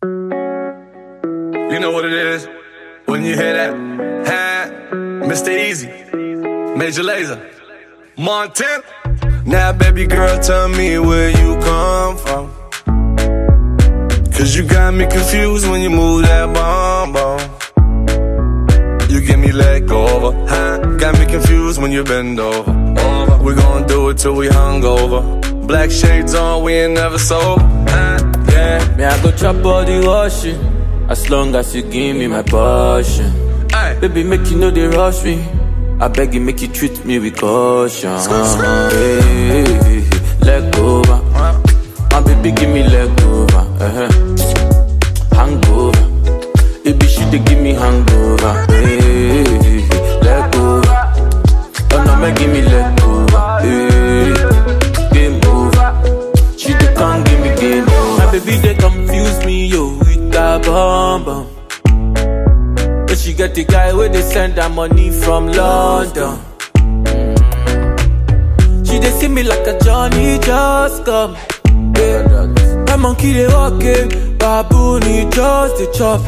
You know what it is when you hear that. Ha, Mr. Eazi, Major Lazer, Montana. Now, baby girl, tell me where you come from. Cause you got me confused when you move that bomb bomb. You give me leg over, huh? Got me confused when you bend over. over. We gon' do it till we hungover. Black shades on, we ain't never sober? Yeah. Me, I go chop all the washing. As long as you give me my passion. Ay. Baby, make you know they rush me. I beg you, make you treat me with caution. Hey, hey, hey, leg over. My baby, give me leg over. Uh-huh. Hangover. Baby, she dey give me hangover. Hey, leg over. Oh no, make give me leg over. Me, yo, with that bomb. But she get the guy where they send her money from London. She they see me like a Johnny just come. Yeah. My monkey they walking, baboon he just the chop.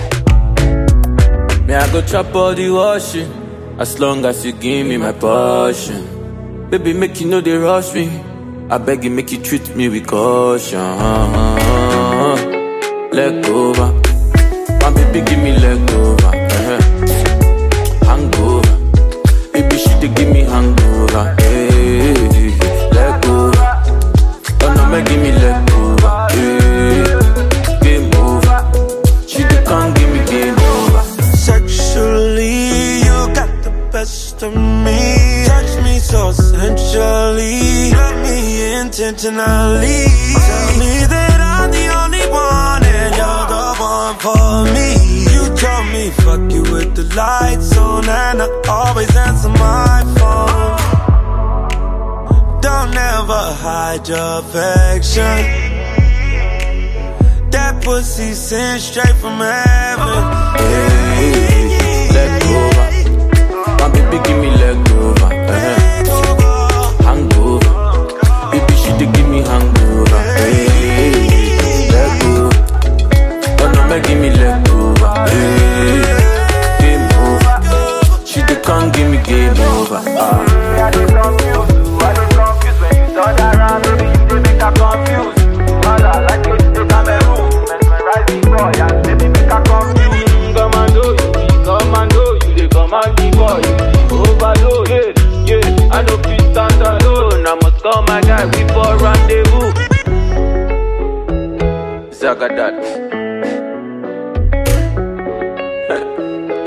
Me I go chop all the washing, as long as you give me my passion. Baby make you know they rush me, I beg you make you treat me with caution. Leg over, my baby give me leg over. uh-huh. Hangover, baby she dey give me hangover. Hey, leg over, oh make give me leg over. Hey, game over, she dey come give me game over. Sexually, you got the best of me. Touch me so sensually. Love me intentionally. Tell me that I always answer my phone. Don't ever hide your affection. That pussy sent straight from heaven. Come give me game over. Ah. I dey confuse I dey confuse when you turn around, baby you make her confuse. Mala like you dey Cameroon, mesmerize the boy and baby make her confuse. Commando, you be commando, you the boy, you overload. Yeah, yeah, I no fit stand I must call my guy, we for rendezvous. Zagadat.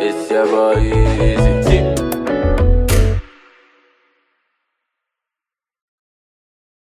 it's your boy Eazi.